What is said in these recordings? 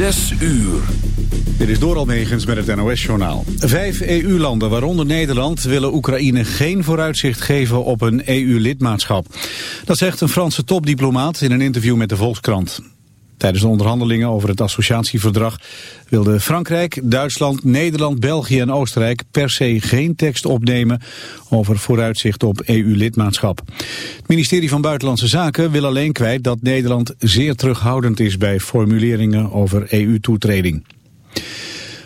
Zes uur. Dit is door Almegens met het NOS-journaal. Vijf EU-landen, waaronder Nederland, willen Oekraïne geen vooruitzicht geven op een EU-lidmaatschap. Dat zegt een Franse topdiplomaat in een interview met de Volkskrant. Tijdens de onderhandelingen over het associatieverdrag wilden Frankrijk, Duitsland, Nederland, België en Oostenrijk per se geen tekst opnemen over vooruitzicht op EU-lidmaatschap. Het ministerie van Buitenlandse Zaken wil alleen kwijt dat Nederland zeer terughoudend is bij formuleringen over EU-toetreding.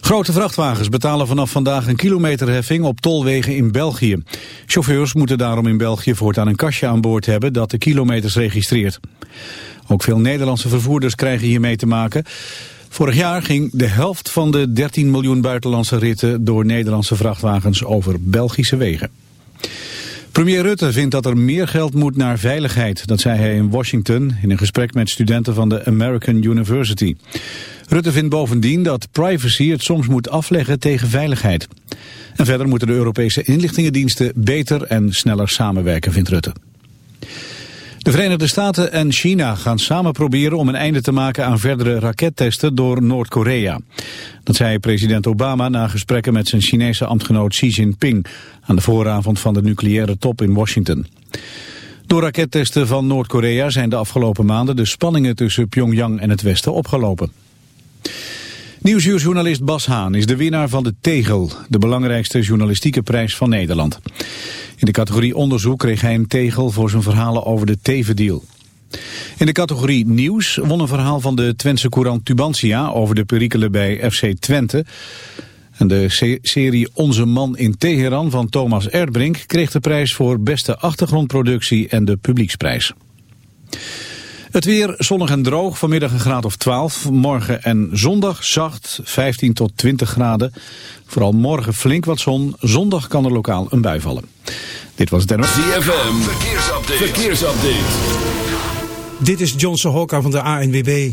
Grote vrachtwagens betalen vanaf vandaag een kilometerheffing op tolwegen in België. Chauffeurs moeten daarom in België voortaan een kastje aan boord hebben dat de kilometers registreert. Ook veel Nederlandse vervoerders krijgen hiermee te maken. Vorig jaar ging de helft van de 13 miljoen buitenlandse ritten door Nederlandse vrachtwagens over Belgische wegen. Premier Rutte vindt dat er meer geld moet naar veiligheid. Dat zei hij in Washington in een gesprek met studenten van de American University. Rutte vindt bovendien dat privacy het soms moet afleggen tegen veiligheid. En verder moeten de Europese inlichtingendiensten beter en sneller samenwerken, vindt Rutte. De Verenigde Staten en China gaan samen proberen om een einde te maken aan verdere rakettesten door Noord-Korea. Dat zei president Obama na gesprekken met zijn Chinese ambtgenoot Xi Jinping aan de vooravond van de nucleaire top in Washington. Door rakettesten van Noord-Korea zijn de afgelopen maanden de spanningen tussen Pyongyang en het Westen opgelopen. Nieuwsuurjournalist Bas Haan is de winnaar van de Tegel, de belangrijkste journalistieke prijs van Nederland. In de categorie onderzoek kreeg hij een tegel voor zijn verhalen over de Tevendeal. In de categorie nieuws won een verhaal van de Twentse courant Tubantia over de perikelen bij FC Twente. En de serie Onze Man in Teheran van Thomas Erdbrink kreeg de prijs voor beste achtergrondproductie en de publieksprijs. Het weer zonnig en droog, vanmiddag een graad of 12. Morgen en zondag zacht, 15 tot 20 graden. Vooral morgen flink wat zon. Zondag kan er lokaal een bui vallen. Dit was Dennis. ZFM, verkeersupdate. verkeersupdate. Dit is Johnson Hokka van de ANWB.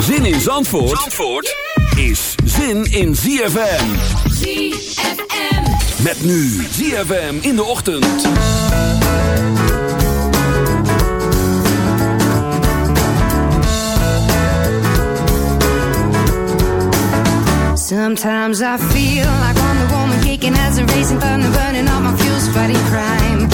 Zin in Zandvoort, Zandvoort is zin in ZFM. ZFM. Met nu ZFM in de ochtend. Sometimes I feel like Wonder Woman kicking as a racing thunder, burning all my fuels, fighting crime.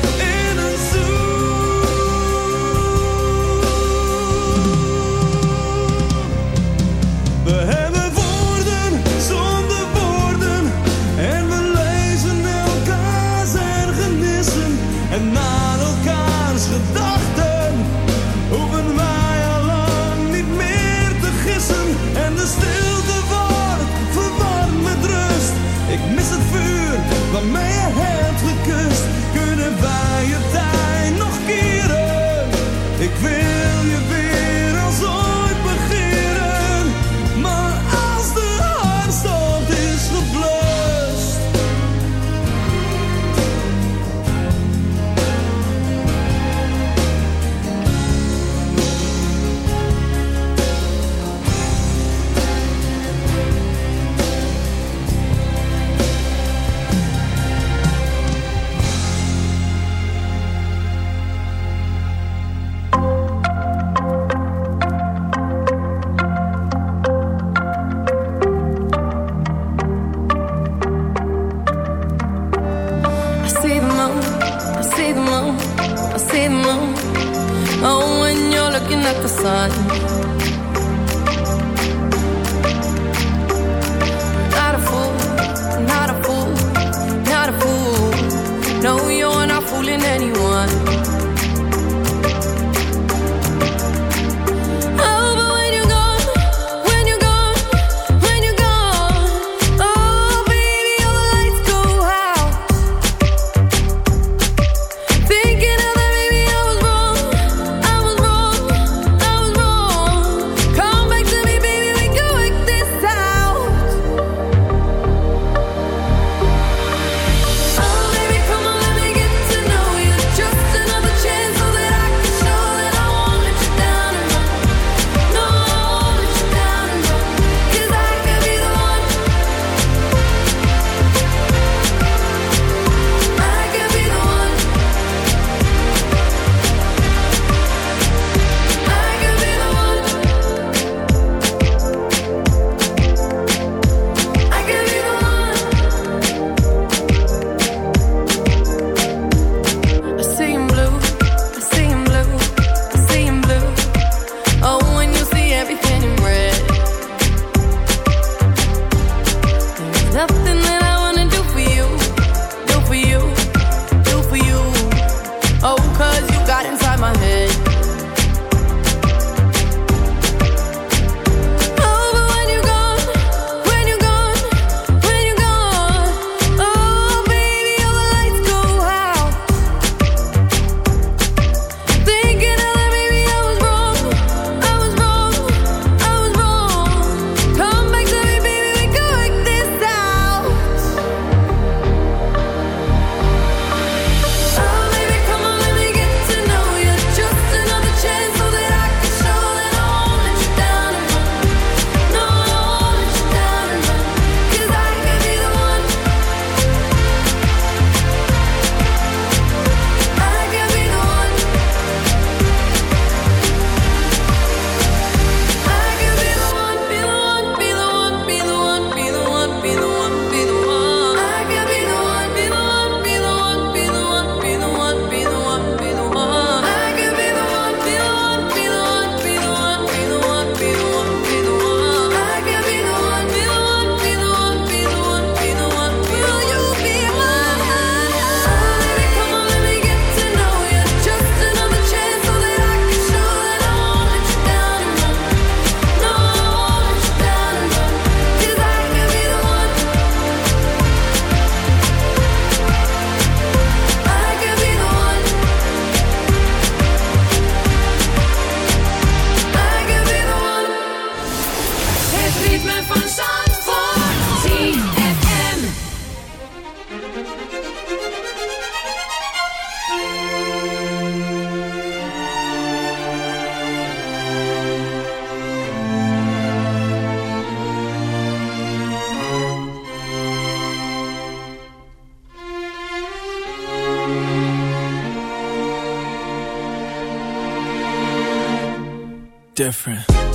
Different.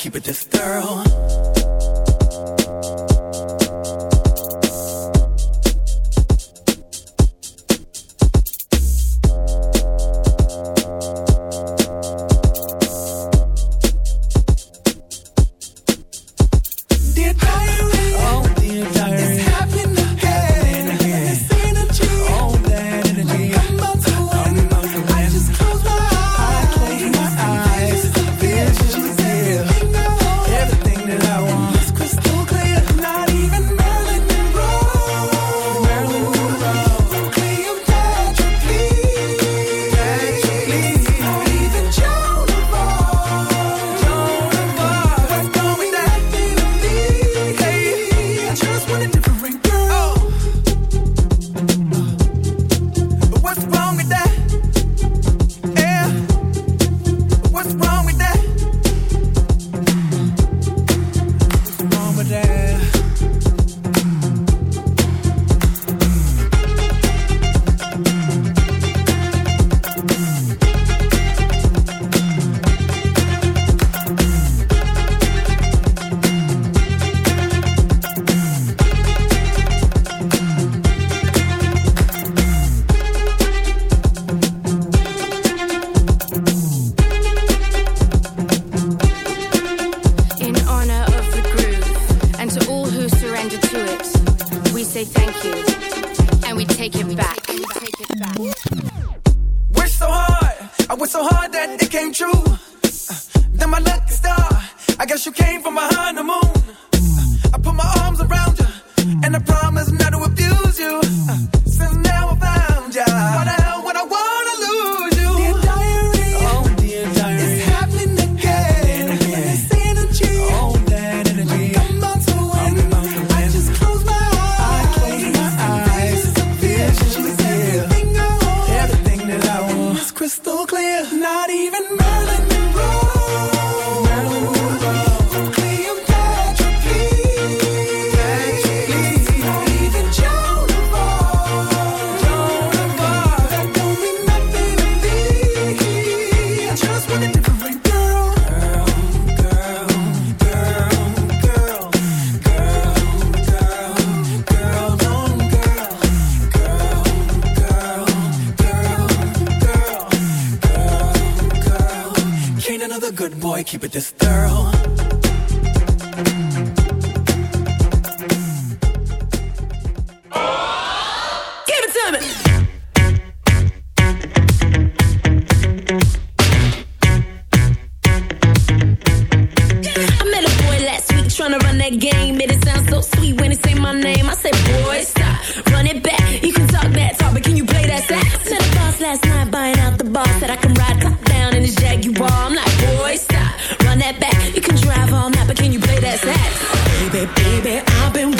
Keep it this baby, I've been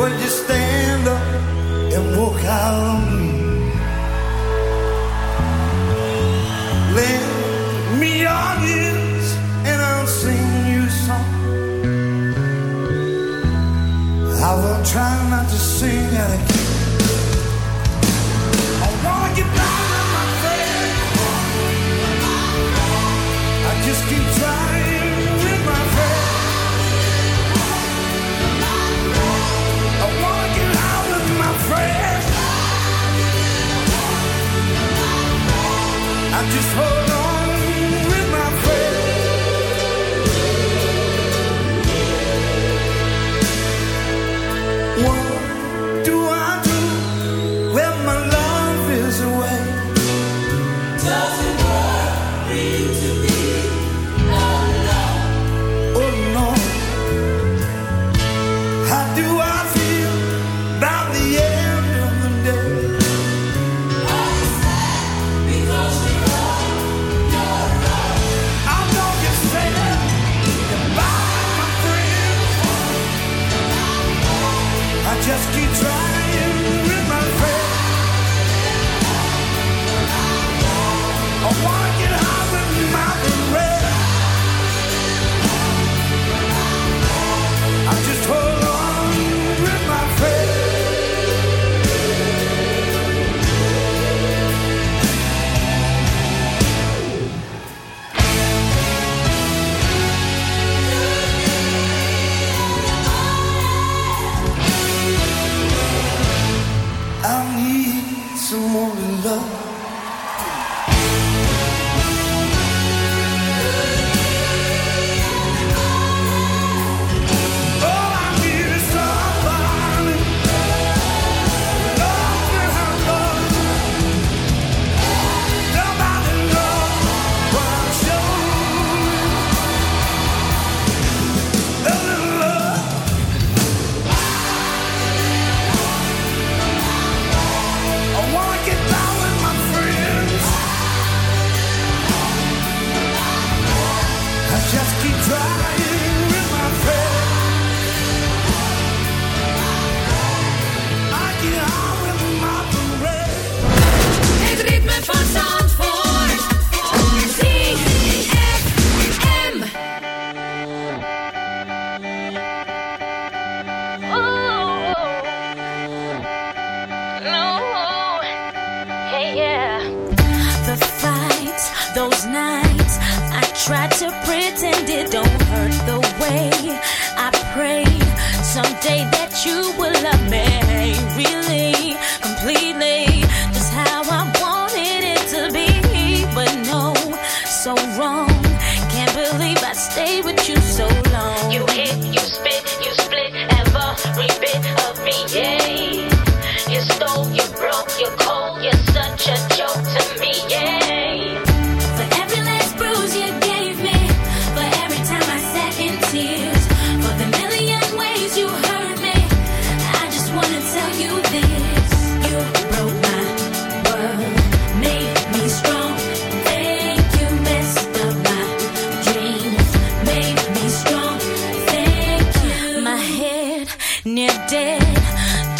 Would you stand up and walk out on me. Lend me your ears and I'll sing you a song. I will try not to sing at a just hold.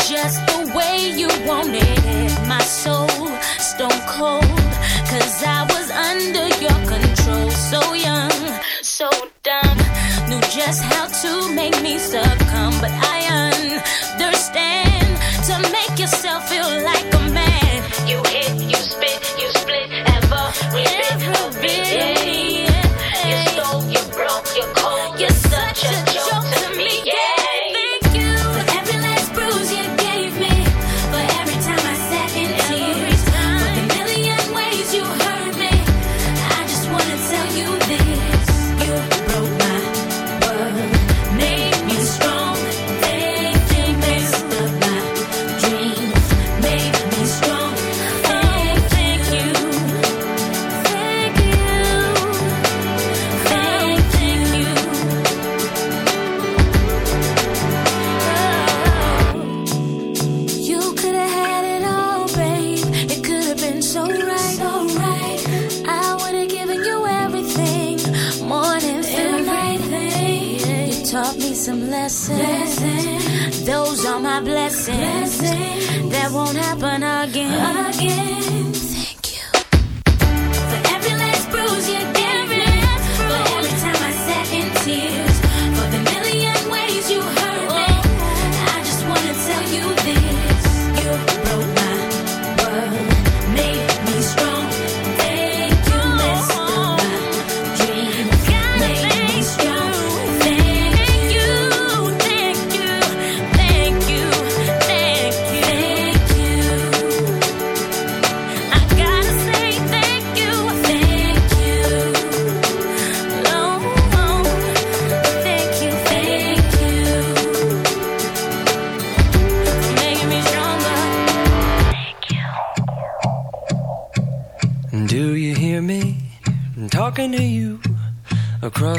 just the way you want it. My soul, stone cold, cause I was under your control. So young, so dumb, knew just how to make me succumb, but I understand.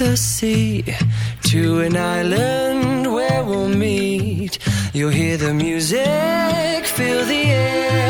The sea to an island where we'll meet. You'll hear the music, feel the air.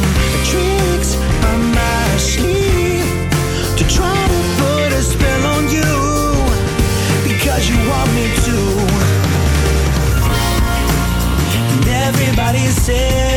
everybody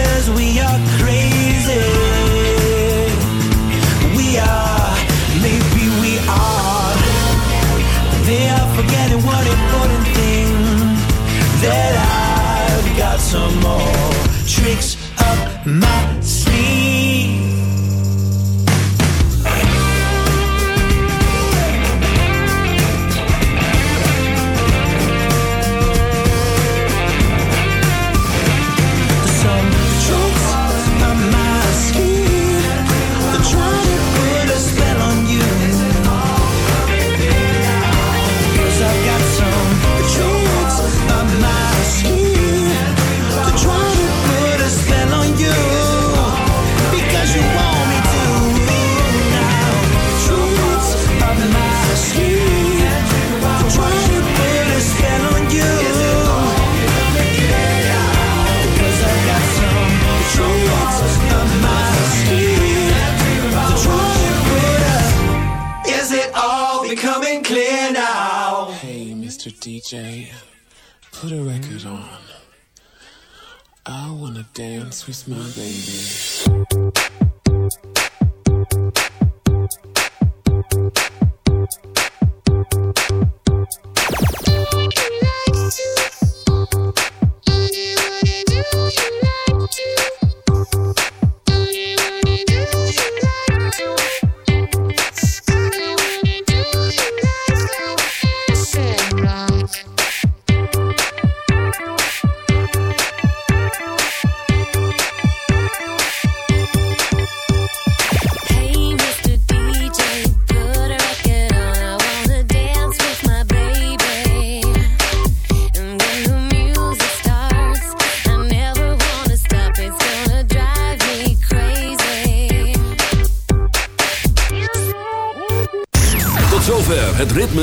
my baby.